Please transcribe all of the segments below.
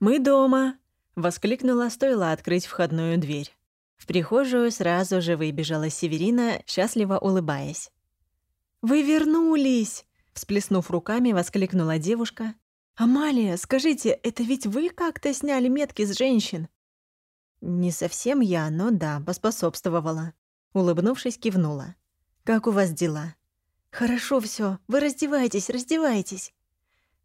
«Мы дома!» — воскликнула, стоило открыть входную дверь. В прихожую сразу же выбежала Северина, счастливо улыбаясь. «Вы вернулись!» — всплеснув руками, воскликнула девушка. «Амалия, скажите, это ведь вы как-то сняли метки с женщин?» «Не совсем я, но да, поспособствовала». Улыбнувшись, кивнула. «Как у вас дела?» «Хорошо все. Вы раздевайтесь, раздевайтесь».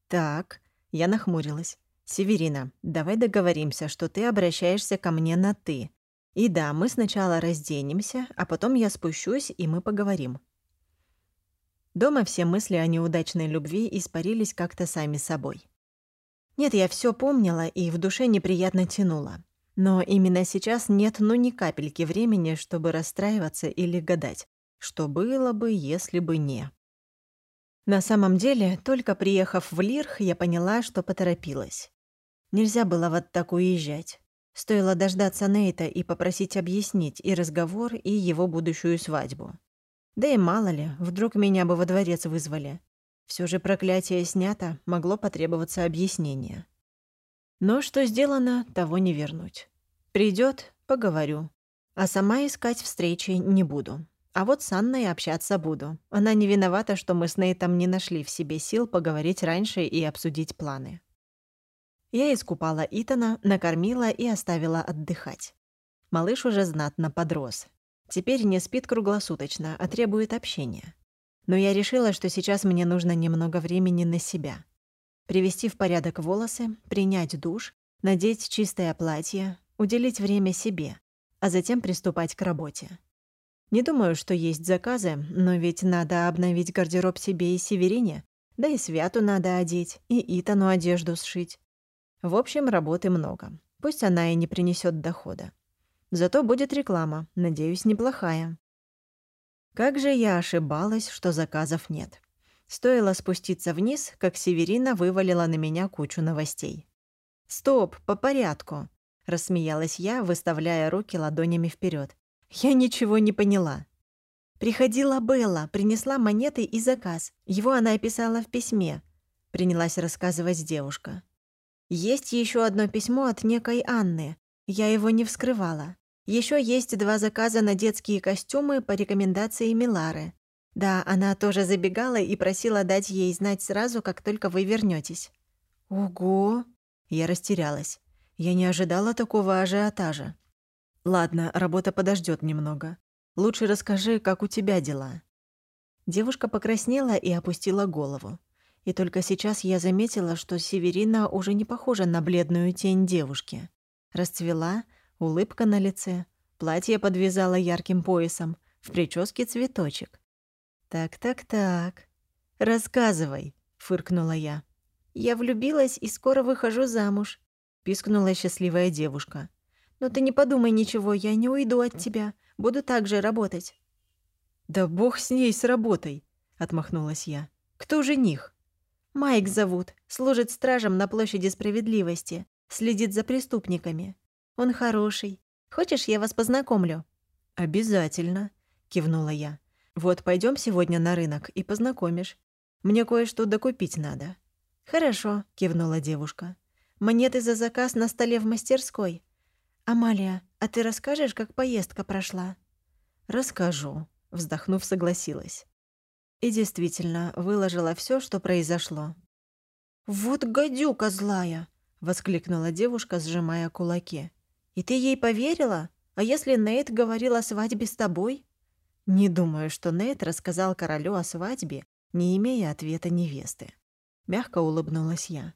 «Так», — я нахмурилась. «Северина, давай договоримся, что ты обращаешься ко мне на «ты». И да, мы сначала разденемся, а потом я спущусь, и мы поговорим». Дома все мысли о неудачной любви испарились как-то сами собой. Нет, я все помнила и в душе неприятно тянуло. Но именно сейчас нет ну ни капельки времени, чтобы расстраиваться или гадать, что было бы, если бы не. На самом деле, только приехав в Лирх, я поняла, что поторопилась. Нельзя было вот так уезжать. Стоило дождаться Нейта и попросить объяснить и разговор, и его будущую свадьбу. Да и мало ли, вдруг меня бы во дворец вызвали. Все же проклятие снято, могло потребоваться объяснение. Но что сделано, того не вернуть. Придет, поговорю. А сама искать встречи не буду. А вот с Анной общаться буду. Она не виновата, что мы с Нейтом не нашли в себе сил поговорить раньше и обсудить планы. Я искупала Итана, накормила и оставила отдыхать. Малыш уже знатно подрос. Теперь не спит круглосуточно, а требует общения. Но я решила, что сейчас мне нужно немного времени на себя. Привести в порядок волосы, принять душ, надеть чистое платье, уделить время себе, а затем приступать к работе. Не думаю, что есть заказы, но ведь надо обновить гардероб себе и Северине, да и Святу надо одеть, и Итану одежду сшить. В общем, работы много. Пусть она и не принесет дохода. Зато будет реклама, надеюсь, неплохая. Как же я ошибалась, что заказов нет. Стоило спуститься вниз, как Северина вывалила на меня кучу новостей. «Стоп, по порядку», — рассмеялась я, выставляя руки ладонями вперед. «Я ничего не поняла». «Приходила Белла, принесла монеты и заказ. Его она описала в письме», — принялась рассказывать девушка. Есть еще одно письмо от некой Анны. Я его не вскрывала. Еще есть два заказа на детские костюмы по рекомендации Милары. Да, она тоже забегала и просила дать ей знать сразу, как только вы вернетесь. Ого! Я растерялась. Я не ожидала такого ажиотажа. Ладно, работа подождет немного. Лучше расскажи, как у тебя дела. Девушка покраснела и опустила голову. И только сейчас я заметила, что Северина уже не похожа на бледную тень девушки. Расцвела, улыбка на лице, платье подвязала ярким поясом, в прическе цветочек. «Так-так-так, рассказывай», — фыркнула я. «Я влюбилась и скоро выхожу замуж», — пискнула счастливая девушка. «Но ты не подумай ничего, я не уйду от тебя, буду так же работать». «Да бог с ней, с работой», — отмахнулась я. «Кто жених?» Майк зовут, служит стражем на площади справедливости, следит за преступниками. Он хороший. Хочешь, я вас познакомлю?» «Обязательно», — кивнула я. «Вот пойдем сегодня на рынок и познакомишь. Мне кое-что докупить надо». «Хорошо», — кивнула девушка. «Монеты за заказ на столе в мастерской. Амалия, а ты расскажешь, как поездка прошла?» «Расскажу», — вздохнув, согласилась. И действительно, выложила все, что произошло. «Вот гадюка злая!» — воскликнула девушка, сжимая кулаки. «И ты ей поверила? А если Нейт говорил о свадьбе с тобой?» Не думаю, что Нейт рассказал королю о свадьбе, не имея ответа невесты. Мягко улыбнулась я.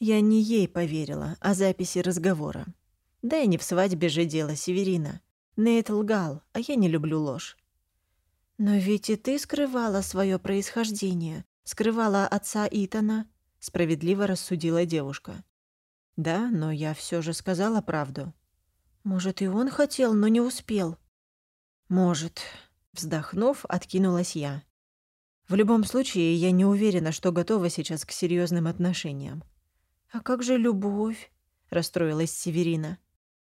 Я не ей поверила, а записи разговора. Да и не в свадьбе же дело, Северина. Нейт лгал, а я не люблю ложь. «Но ведь и ты скрывала свое происхождение, скрывала отца Итана», — справедливо рассудила девушка. «Да, но я все же сказала правду». «Может, и он хотел, но не успел?» «Может», — вздохнув, откинулась я. «В любом случае, я не уверена, что готова сейчас к серьезным отношениям». «А как же любовь?» — расстроилась Северина.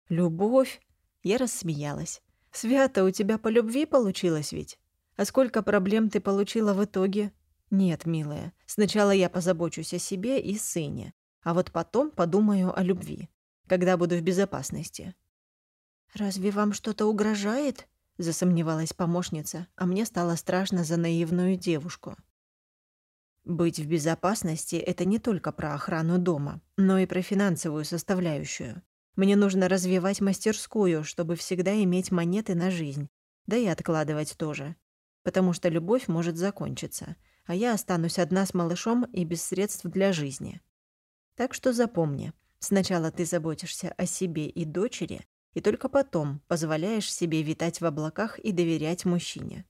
«Любовь?» — я рассмеялась. «Свято, у тебя по любви получилось ведь?» А сколько проблем ты получила в итоге? Нет, милая, сначала я позабочусь о себе и сыне. А вот потом подумаю о любви, когда буду в безопасности. «Разве вам что-то угрожает?» — засомневалась помощница, а мне стало страшно за наивную девушку. Быть в безопасности — это не только про охрану дома, но и про финансовую составляющую. Мне нужно развивать мастерскую, чтобы всегда иметь монеты на жизнь, да и откладывать тоже. Потому что любовь может закончиться, а я останусь одна с малышом и без средств для жизни. Так что запомни, сначала ты заботишься о себе и дочери, и только потом позволяешь себе витать в облаках и доверять мужчине.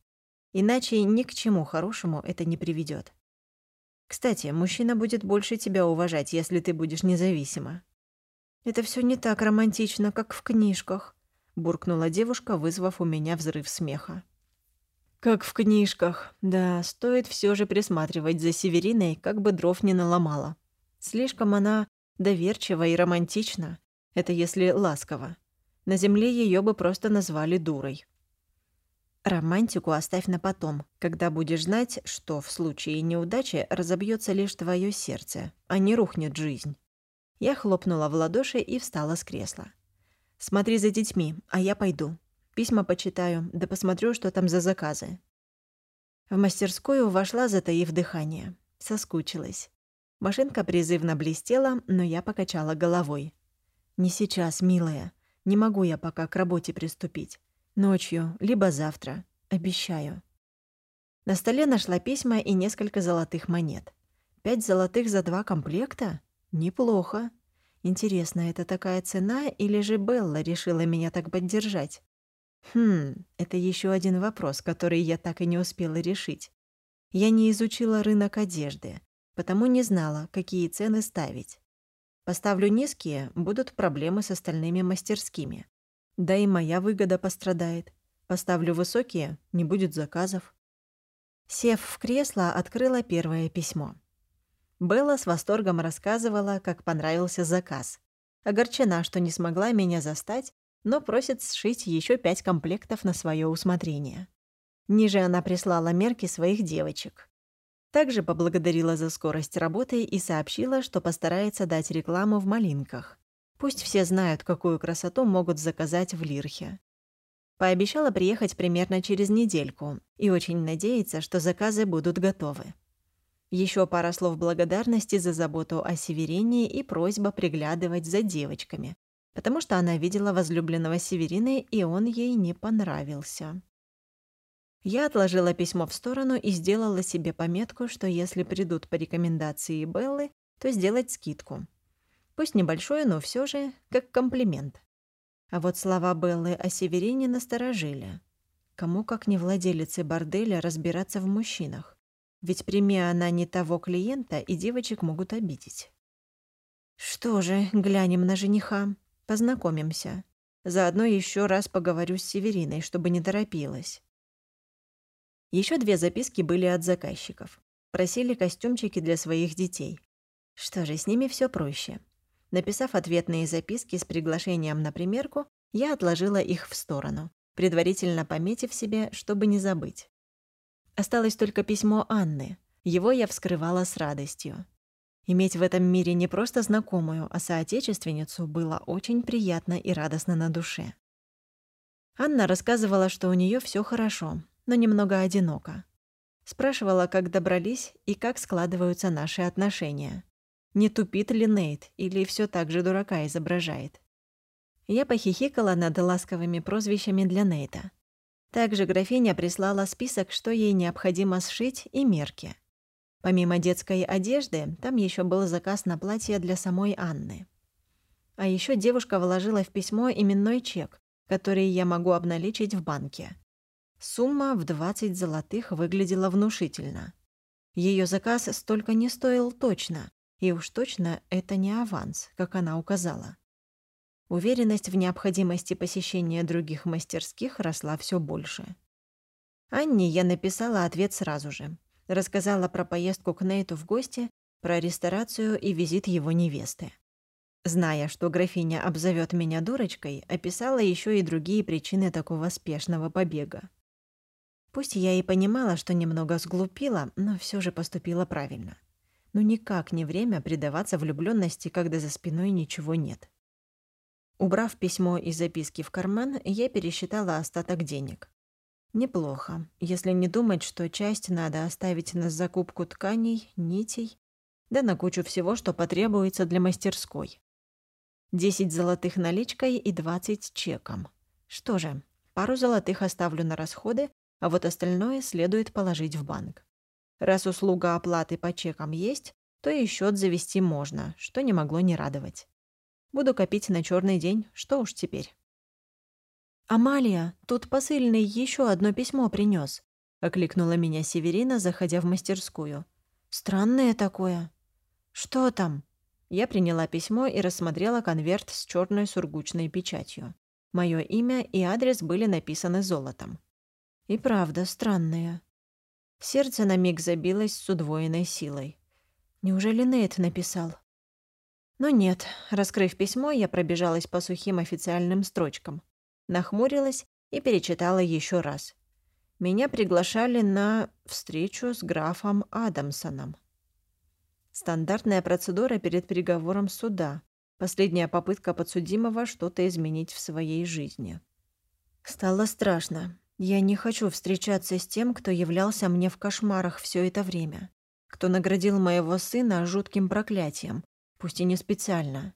Иначе ни к чему хорошему это не приведет. Кстати, мужчина будет больше тебя уважать, если ты будешь независима. Это все не так романтично, как в книжках, буркнула девушка, вызвав у меня взрыв смеха. Как в книжках. Да, стоит все же присматривать за Севериной, как бы дров не наломала. Слишком она доверчива и романтична. Это если ласково. На земле ее бы просто назвали дурой. Романтику оставь на потом, когда будешь знать, что в случае неудачи разобьется лишь твое сердце, а не рухнет жизнь. Я хлопнула в ладоши и встала с кресла. «Смотри за детьми, а я пойду. Письма почитаю, да посмотрю, что там за заказы». В мастерскую вошла, затаив дыхание. Соскучилась. Машинка призывно блестела, но я покачала головой. «Не сейчас, милая. Не могу я пока к работе приступить. Ночью, либо завтра. Обещаю. На столе нашла письма и несколько золотых монет. Пять золотых за два комплекта? Неплохо. Интересно, это такая цена или же Белла решила меня так поддержать? Хм, это еще один вопрос, который я так и не успела решить. Я не изучила рынок одежды, потому не знала, какие цены ставить. Поставлю низкие, будут проблемы с остальными мастерскими. Да и моя выгода пострадает. Поставлю высокие, не будет заказов. Сев в кресло, открыла первое письмо. Белла с восторгом рассказывала, как понравился заказ. Огорчена, что не смогла меня застать, но просит сшить еще пять комплектов на свое усмотрение. Ниже она прислала мерки своих девочек. Также поблагодарила за скорость работы и сообщила, что постарается дать рекламу в малинках. Пусть все знают, какую красоту могут заказать в Лирхе. Пообещала приехать примерно через недельку и очень надеется, что заказы будут готовы. Еще пара слов благодарности за заботу о Северине и просьба приглядывать за девочками, потому что она видела возлюбленного Северины, и он ей не понравился. Я отложила письмо в сторону и сделала себе пометку, что если придут по рекомендации Беллы, то сделать скидку. Пусть небольшое, но все же как комплимент. А вот слова Беллы о Северине насторожили. Кому, как не владелице борделя, разбираться в мужчинах? Ведь прими она не того клиента, и девочек могут обидеть. Что же, глянем на жениха, познакомимся. Заодно еще раз поговорю с Севериной, чтобы не торопилась. Еще две записки были от заказчиков. Просили костюмчики для своих детей. Что же, с ними все проще. Написав ответные записки с приглашением на примерку, я отложила их в сторону, предварительно пометив себе, чтобы не забыть. Осталось только письмо Анны. Его я вскрывала с радостью. Иметь в этом мире не просто знакомую, а соотечественницу было очень приятно и радостно на душе. Анна рассказывала, что у нее все хорошо, но немного одиноко. Спрашивала, как добрались и как складываются наши отношения. Не тупит ли Нейт или все так же дурака изображает? Я похихикала над ласковыми прозвищами для Нейта. Также графиня прислала список, что ей необходимо сшить, и мерки. Помимо детской одежды, там еще был заказ на платье для самой Анны. А еще девушка вложила в письмо именной чек, который я могу обналичить в банке. Сумма в 20 золотых выглядела внушительно. Ее заказ столько не стоил точно, и уж точно это не аванс, как она указала. Уверенность в необходимости посещения других мастерских росла все больше. Анне я написала ответ сразу же. Рассказала про поездку к Нейту в гости, про ресторацию и визит его невесты. Зная, что графиня обзовет меня дурочкой, описала еще и другие причины такого спешного побега. Пусть я и понимала, что немного сглупила, но все же поступила правильно. но никак не время предаваться влюбленности, когда за спиной ничего нет. Убрав письмо и записки в карман, я пересчитала остаток денег. Неплохо, если не думать, что часть надо оставить на закупку тканей, нитей, да на кучу всего, что потребуется для мастерской. Десять золотых наличкой и двадцать чеком. Что же, пару золотых оставлю на расходы, а вот остальное следует положить в банк. Раз услуга оплаты по чекам есть, то и счет завести можно, что не могло не радовать. Буду копить на черный день, что уж теперь. «Амалия, тут посыльный еще одно письмо принес, окликнула меня Северина, заходя в мастерскую. «Странное такое. Что там?» Я приняла письмо и рассмотрела конверт с черной сургучной печатью. Мое имя и адрес были написаны золотом. И правда, странное. Сердце на миг забилось с удвоенной силой. Неужели Нейт написал? Но нет, раскрыв письмо, я пробежалась по сухим официальным строчкам. Нахмурилась и перечитала еще раз. Меня приглашали на встречу с графом Адамсоном. Стандартная процедура перед приговором суда. Последняя попытка подсудимого что-то изменить в своей жизни. Стало страшно. Я не хочу встречаться с тем, кто являлся мне в кошмарах все это время, кто наградил моего сына жутким проклятием, пусть и не специально.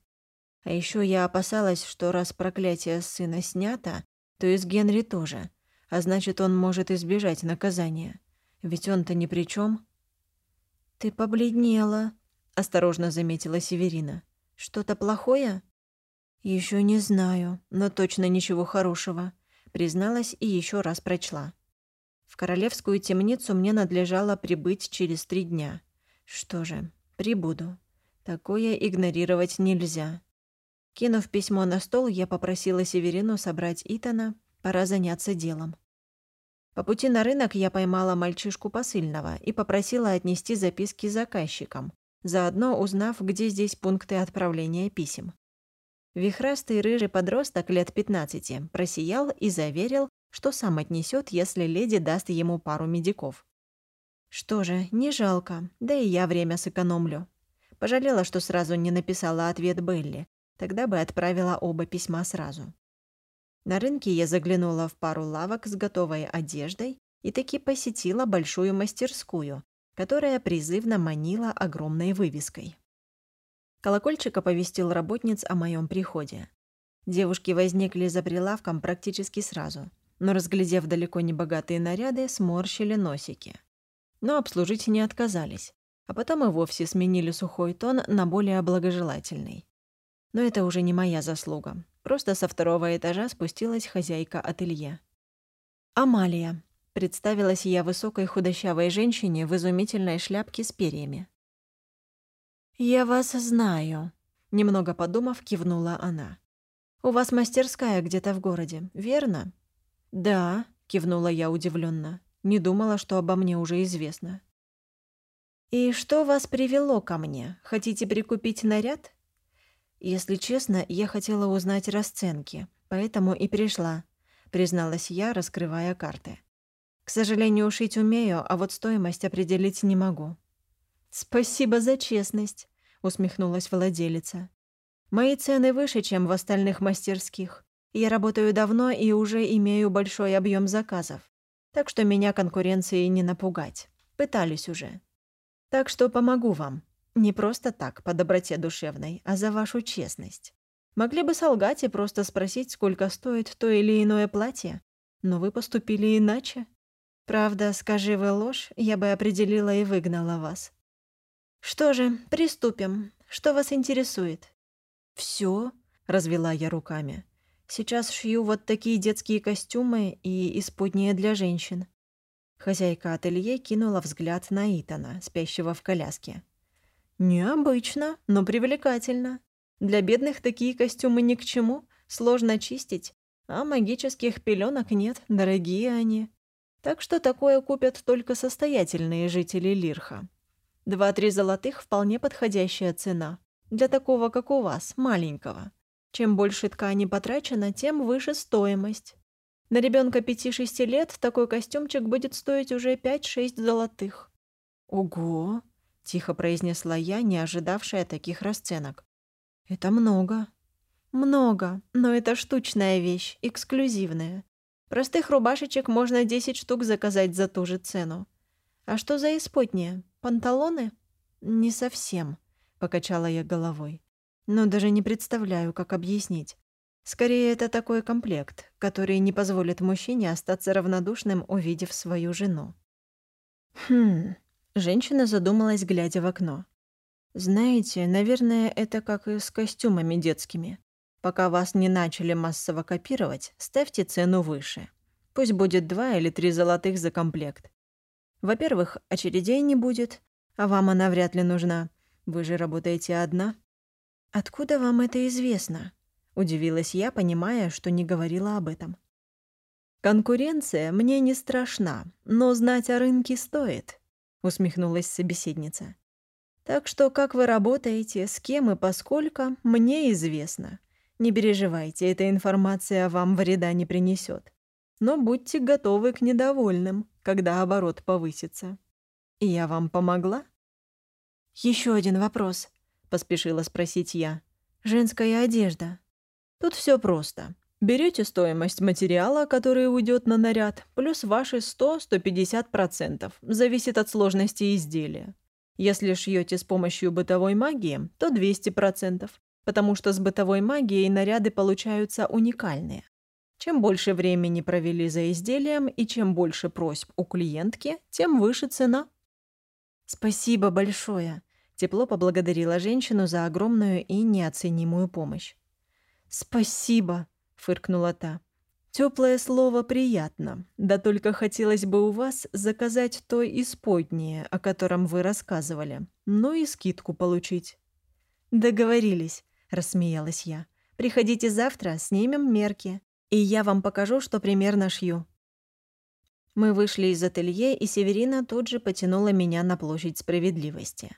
А еще я опасалась, что раз проклятие сына снято, то и с Генри тоже, а значит, он может избежать наказания. Ведь он-то ни при чем. «Ты побледнела», — осторожно заметила Северина. «Что-то плохое?» Еще не знаю, но точно ничего хорошего», — призналась и еще раз прочла. В королевскую темницу мне надлежало прибыть через три дня. Что же, прибуду. Такое игнорировать нельзя. Кинув письмо на стол, я попросила Северину собрать Итана, пора заняться делом. По пути на рынок я поймала мальчишку посыльного и попросила отнести записки заказчикам, заодно узнав, где здесь пункты отправления писем. Вихрастый рыжий подросток лет 15 просиял и заверил, что сам отнесет, если леди даст ему пару медиков. Что же, не жалко, да и я время сэкономлю. Пожалела, что сразу не написала ответ Белли. Тогда бы отправила оба письма сразу. На рынке я заглянула в пару лавок с готовой одеждой и таки посетила большую мастерскую, которая призывно манила огромной вывеской. Колокольчик оповестил работниц о моем приходе. Девушки возникли за прилавком практически сразу, но, разглядев далеко не богатые наряды, сморщили носики. Но обслужить не отказались а потом и вовсе сменили сухой тон на более благожелательный. Но это уже не моя заслуга. Просто со второго этажа спустилась хозяйка ателье. «Амалия», — представилась я высокой худощавой женщине в изумительной шляпке с перьями. «Я вас знаю», — немного подумав, кивнула она. «У вас мастерская где-то в городе, верно?» «Да», — кивнула я удивленно. Не думала, что обо мне уже известно. «И что вас привело ко мне? Хотите прикупить наряд?» «Если честно, я хотела узнать расценки, поэтому и пришла», — призналась я, раскрывая карты. «К сожалению, шить умею, а вот стоимость определить не могу». «Спасибо за честность», — усмехнулась владелица. «Мои цены выше, чем в остальных мастерских. Я работаю давно и уже имею большой объем заказов, так что меня конкуренцией не напугать. Пытались уже». Так что помогу вам. Не просто так, по доброте душевной, а за вашу честность. Могли бы солгать и просто спросить, сколько стоит то или иное платье. Но вы поступили иначе. Правда, скажи вы ложь, я бы определила и выгнала вас. Что же, приступим. Что вас интересует? Все, развела я руками. Сейчас шью вот такие детские костюмы и исподние для женщин. Хозяйка ателье кинула взгляд на Итана, спящего в коляске. «Необычно, но привлекательно. Для бедных такие костюмы ни к чему, сложно чистить, а магических пеленок нет, дорогие они. Так что такое купят только состоятельные жители Лирха. Два-три золотых – вполне подходящая цена. Для такого, как у вас, маленького. Чем больше ткани потрачено, тем выше стоимость. На ребенка 5-6 лет такой костюмчик будет стоить уже 5-6 золотых. Ого! Тихо произнесла я, не ожидавшая таких расценок. Это много. Много, но это штучная вещь, эксклюзивная. Простых рубашечек можно 10 штук заказать за ту же цену. А что за исподние? Панталоны? Не совсем, покачала я головой. Но даже не представляю, как объяснить. Скорее, это такой комплект, который не позволит мужчине остаться равнодушным, увидев свою жену. Хм, женщина задумалась, глядя в окно. Знаете, наверное, это как и с костюмами детскими. Пока вас не начали массово копировать, ставьте цену выше. Пусть будет два или три золотых за комплект. Во-первых, очередей не будет, а вам она вряд ли нужна. Вы же работаете одна. Откуда вам это известно? Удивилась я, понимая, что не говорила об этом. Конкуренция мне не страшна, но знать о рынке стоит, усмехнулась собеседница. Так что как вы работаете, с кем и поскольку, мне известно. Не переживайте, эта информация вам вреда не принесет. Но будьте готовы к недовольным, когда оборот повысится. Я вам помогла? Еще один вопрос, поспешила спросить я. Женская одежда. Тут все просто. Берете стоимость материала, который уйдет на наряд, плюс ваши 100-150%, зависит от сложности изделия. Если шьете с помощью бытовой магии, то 200%, потому что с бытовой магией наряды получаются уникальные. Чем больше времени провели за изделием и чем больше просьб у клиентки, тем выше цена. «Спасибо большое», — тепло поблагодарила женщину за огромную и неоценимую помощь. «Спасибо», — фыркнула та. Теплое слово приятно, да только хотелось бы у вас заказать то исподнее, о котором вы рассказывали, ну и скидку получить». «Договорились», — рассмеялась я. «Приходите завтра, снимем мерки, и я вам покажу, что примерно шью». Мы вышли из ателье, и Северина тут же потянула меня на площадь справедливости.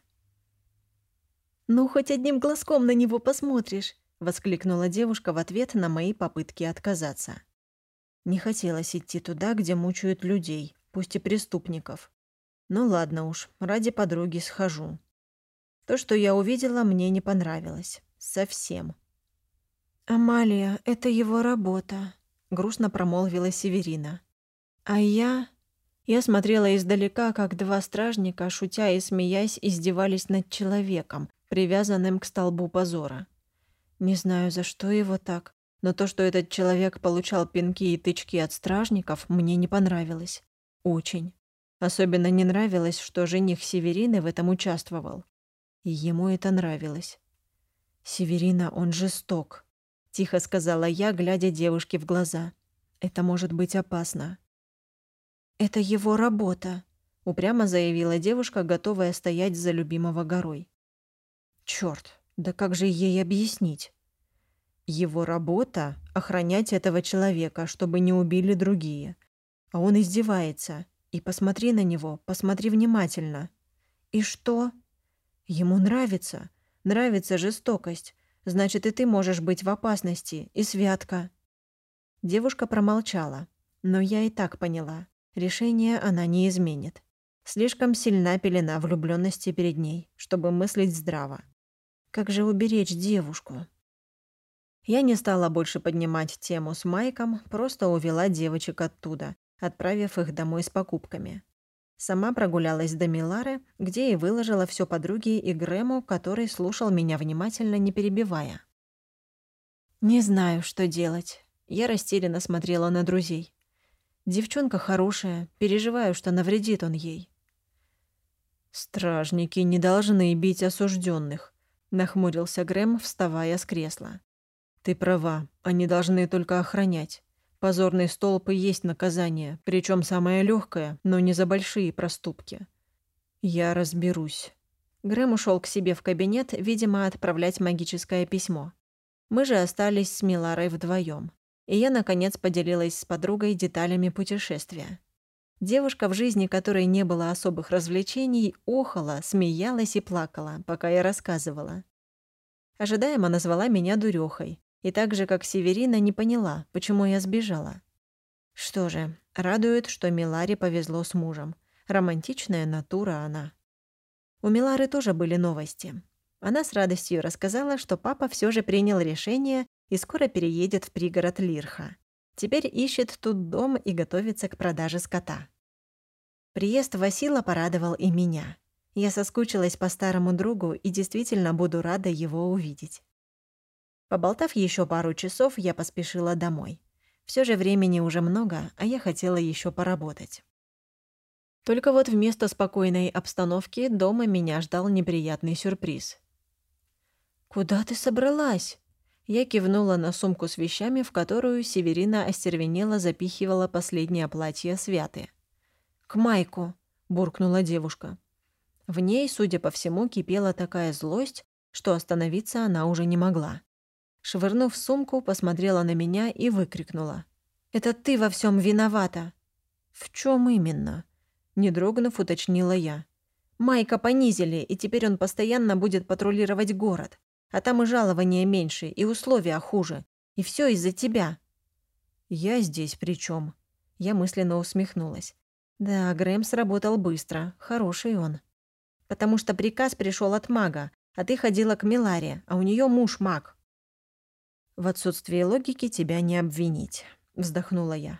«Ну, хоть одним глазком на него посмотришь», — воскликнула девушка в ответ на мои попытки отказаться. Не хотелось идти туда, где мучают людей, пусть и преступников. Ну ладно уж, ради подруги схожу. То, что я увидела, мне не понравилось. Совсем. «Амалия, это его работа», — грустно промолвила Северина. «А я...» Я смотрела издалека, как два стражника, шутя и смеясь, издевались над человеком, привязанным к столбу позора. Не знаю, за что его так, но то, что этот человек получал пинки и тычки от стражников, мне не понравилось. Очень. Особенно не нравилось, что жених Северины в этом участвовал. И ему это нравилось. «Северина, он жесток», — тихо сказала я, глядя девушке в глаза. «Это может быть опасно». «Это его работа», — упрямо заявила девушка, готовая стоять за любимого горой. «Чёрт, да как же ей объяснить? Его работа — охранять этого человека, чтобы не убили другие. А он издевается. И посмотри на него, посмотри внимательно. И что? Ему нравится. Нравится жестокость. Значит, и ты можешь быть в опасности. И святка. Девушка промолчала. Но я и так поняла. Решение она не изменит. Слишком сильна пелена влюблённости перед ней, чтобы мыслить здраво. Как же уберечь девушку? Я не стала больше поднимать тему с Майком, просто увела девочек оттуда, отправив их домой с покупками. Сама прогулялась до Милары, где и выложила все подруге и Грэму, который слушал меня внимательно, не перебивая. «Не знаю, что делать». Я растерянно смотрела на друзей. Девчонка хорошая, переживаю, что навредит он ей. «Стражники не должны бить осужденных, нахмурился Грэм, вставая с кресла. Ты права, они должны только охранять. Позорный столб и есть наказание, причем самое легкое, но не за большие проступки. Я разберусь. Грэм ушел к себе в кабинет, видимо, отправлять магическое письмо. Мы же остались с Миларой вдвоем, и я, наконец, поделилась с подругой деталями путешествия. Девушка, в жизни которой не было особых развлечений, охала, смеялась и плакала, пока я рассказывала. Ожидаемо назвала меня дурёхой, и так же, как Северина, не поняла, почему я сбежала. Что же, радует, что Миларе повезло с мужем. Романтичная натура она. У Милары тоже были новости. Она с радостью рассказала, что папа все же принял решение и скоро переедет в пригород Лирха. Теперь ищет тут дом и готовится к продаже скота. Приезд Васила порадовал и меня. Я соскучилась по старому другу и действительно буду рада его увидеть. Поболтав еще пару часов, я поспешила домой. Все же времени уже много, а я хотела еще поработать. Только вот вместо спокойной обстановки дома меня ждал неприятный сюрприз. «Куда ты собралась?» Я кивнула на сумку с вещами, в которую Северина остервенела запихивала последнее платье Святы. «К Майку», — буркнула девушка. В ней, судя по всему, кипела такая злость, что остановиться она уже не могла. Швырнув сумку, посмотрела на меня и выкрикнула. «Это ты во всем виновата!» «В чем именно?» Не дрогнув, уточнила я. «Майка понизили, и теперь он постоянно будет патрулировать город. А там и жалования меньше, и условия хуже. И все из-за тебя». «Я здесь при чем? Я мысленно усмехнулась. «Да, Грэм сработал быстро. Хороший он». «Потому что приказ пришел от мага, а ты ходила к Миларе, а у нее муж маг». «В отсутствии логики тебя не обвинить», — вздохнула я.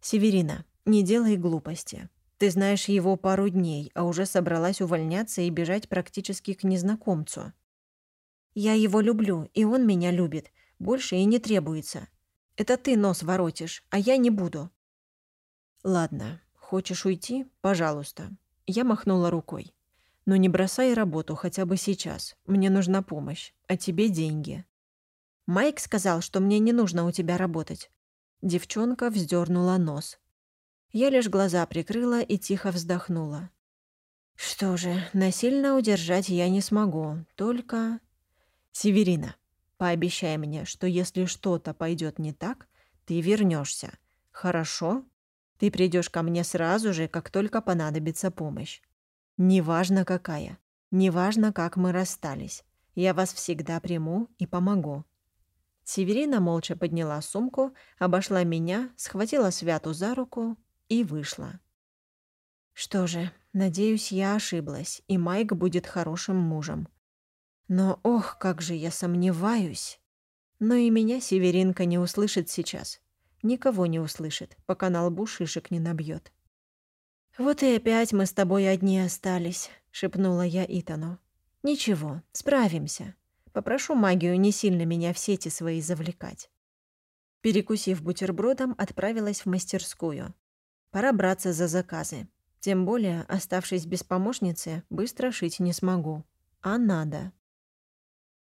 «Северина, не делай глупости. Ты знаешь его пару дней, а уже собралась увольняться и бежать практически к незнакомцу. Я его люблю, и он меня любит. Больше и не требуется. Это ты нос воротишь, а я не буду. Ладно, хочешь уйти? Пожалуйста. Я махнула рукой. Но не бросай работу хотя бы сейчас. Мне нужна помощь, а тебе деньги. Майк сказал, что мне не нужно у тебя работать. Девчонка вздернула нос. Я лишь глаза прикрыла и тихо вздохнула. Что же, насильно удержать я не смогу, только... «Северина, пообещай мне, что если что-то пойдет не так, ты вернешься. Хорошо? Ты придешь ко мне сразу же, как только понадобится помощь. Неважно какая, неважно, как мы расстались. Я вас всегда приму и помогу». Северина молча подняла сумку, обошла меня, схватила Святу за руку и вышла. Что же, надеюсь, я ошиблась, и Майк будет хорошим мужем. Но ох, как же я сомневаюсь. Но и меня Северинка не услышит сейчас. Никого не услышит, пока на лбу шишек не набьет. «Вот и опять мы с тобой одни остались», — шепнула я Итану. «Ничего, справимся. Попрошу магию не сильно меня в сети свои завлекать». Перекусив бутербродом, отправилась в мастерскую. Пора браться за заказы. Тем более, оставшись без помощницы, быстро шить не смогу. А надо.